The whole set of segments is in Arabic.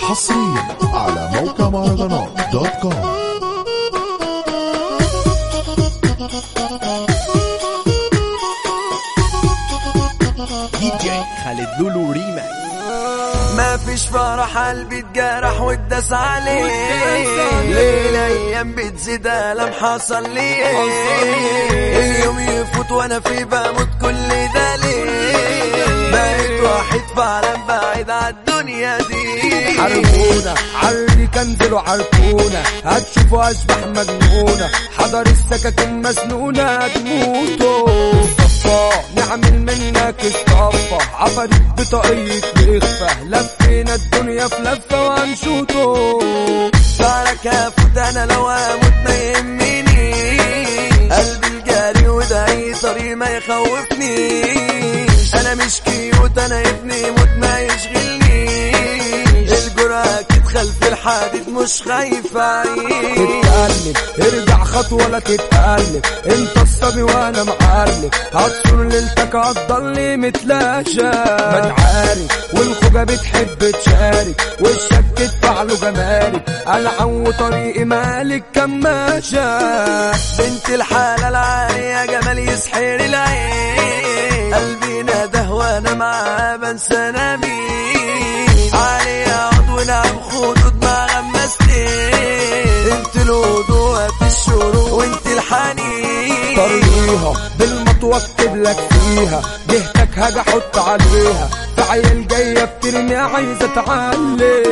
حصريا على موقع مهرجانات dot com. DJ خالد لولو ريماكس ما فيش فرح قلبي اتجرح واتداس عليه. ليه الأيام بتزيد ألم حصل لي اليوم يفوت وأنا في بموت كل ده. ليه فعلا بعيد عالدنيا دي. عرفونا عاللي كنزلوا عرفونا هتشوفوا أشباح مجنونة. حضر السكاكين مسنونة هتموتوا نعمل منك الصفا عفريت بطاقية لخفة لفينا الدنيا في لفة وهنشوطه صارك هفوت أنا لو هموت ما يهمني. قلبي الجاري وده اي طريق ما يخوفنيش أنا مش كيوت أنا ابني موت ما يشغلنيش الجرأة أكيد خلف الحديد مش خايف اعيش تتقلب ارجع خطوة لا تتقلب انت الصبي وأنا معلم. هتصور ليلتك هتضل متلاشى. ما عارف والخوجة بتحب تشارك. وشك تدفع له جمارك. العو طريقي مالك كماشة بنت الحلال عالية جمال يسحر العين. قلبي نده وأنا معاه بنسى أنا مين عالية عضو نعم خدود ما غمستين انت الهدوء في الشروق وانت الحنين. طريقها بالمطوة اكتب لك فيها. جهتك هاجي أحط عليها. في عيال جاية بترمي عايزة تعلي.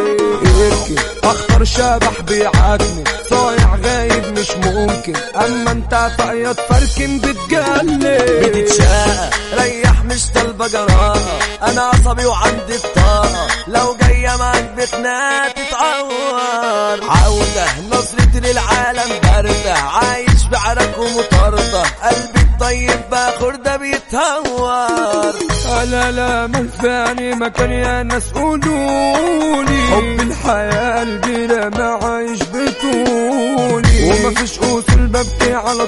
اركن أخطر شبح بيعاكني صايع غايب مش ممكن. أما أنت فقيض فركن بتجلي. بتتشاقى ريح مش طالبة جراءة أنا عصبي وعندي الطاقة لو جاية معاك بخناقة تتعور. عودة نصرتي للعالم باردة. عايش في عرق ومطاردة قلبي الطيب باخر ده بيتهور. لا لا منفعني مكان يا ناس قولولي. حب الحياة قلبي لا ما عايش بطولي. ومفيش اصول ببكي على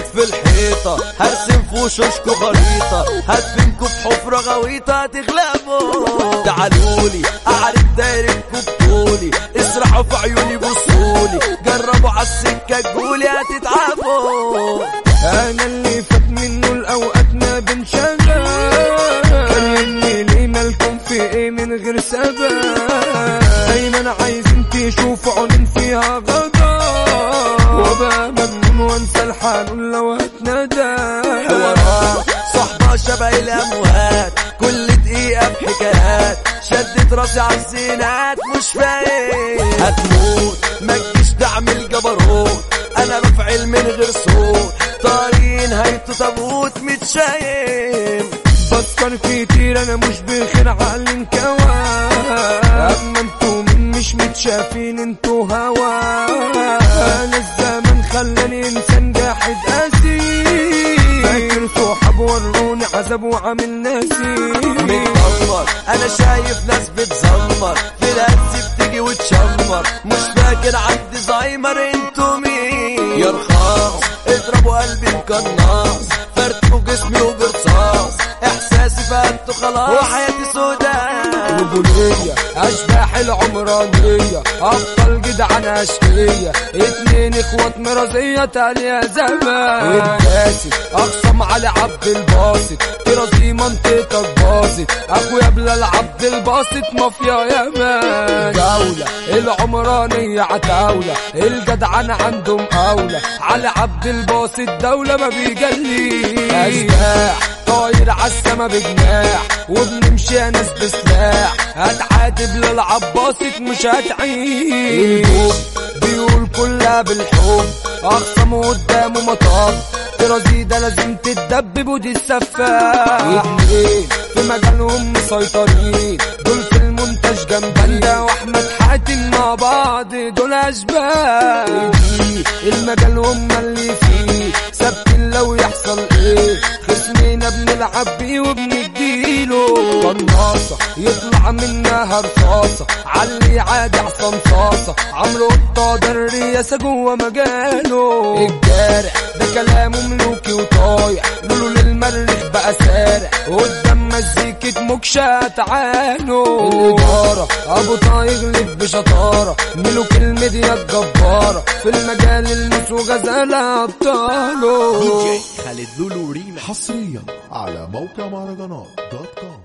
ينفض في الحيطة. هرسم في وشوشكوا خريطة هدفنكوا في حفرة غويطة تغلبوا تعالولي أعرف دايركوا بطولي اسرحوا في عيوني بصولي. جربوا عالسكة تقولي هتتعبوا. أنا اللي فات منه الأوقات ما بنشغل. كلمني ليه مالكم في إيه من غير سبب. دايما عايزين تشوفوا عيون فيها غضب؟ وبقى مجنون وانسى الحنون لو هتندى حوارات صحبة شبه الأموات كل دقيقة بحكايات. شدت راسي عالزينات مش فايق. هتموت ما تجيش تعمل جبروت أنا بفعل من غير صوت. طريق نهايته تابوت متشايم. بفكر كتير أنا مش بخير على الانكوان وروني عذاب وعامل ناسي متدمر أنا شايف ناس بتزمر. ناس بتيجي وتشمر. مش فاكر عندي زهايمر أنتوا مين؟ يا رخاص اضربوا قلبي بقناص رجولية أشباح العمرانية. أبطال جدعان أشقية اتنين اخوات مرازية تالية زمان. الباسط أقسم على عبد الباسط. ترازي منطقتك باظت أخويا بلال عبد الباسط مافيا يا مان. جولة العمرانية عتاولة. الجدعان عندهم أولى. على عبد الباسط دولة ما بيجليش أشباح طاير عالسما بجناح وبنمشي ناس بسلاح هتعاتب للعباسط مش هتعيش. بيقول كلها بالحب اخصم قدامه مطب ترازي ده لازم تتدبب ودي السفاح. اتنين في مجالهم مسيطرين دول في المنتج جنبنا وأحمد حاتم مع بعض دول أشباح. المجال هم اللي فيه ثابتين لو يحصل إيه. خصمنا بنلعب بيه وبنديله. قناصة يطلع منها رصاصة. علي عادي عصام صاصة. عمرو قطة الرياسة جوه مجاله. الجارح ده كلامه ملوكي وطايع لولو للمريخ بقى سارح. قدام مزيكة موكشة تعالوا الإدارة أبو طايق يغلب بشطارة ملوك الميديا الجبارة في المجال المس وغزالة أبطاله. خالد لولو ريماكس حصريا على موقع مهرجانات dot com.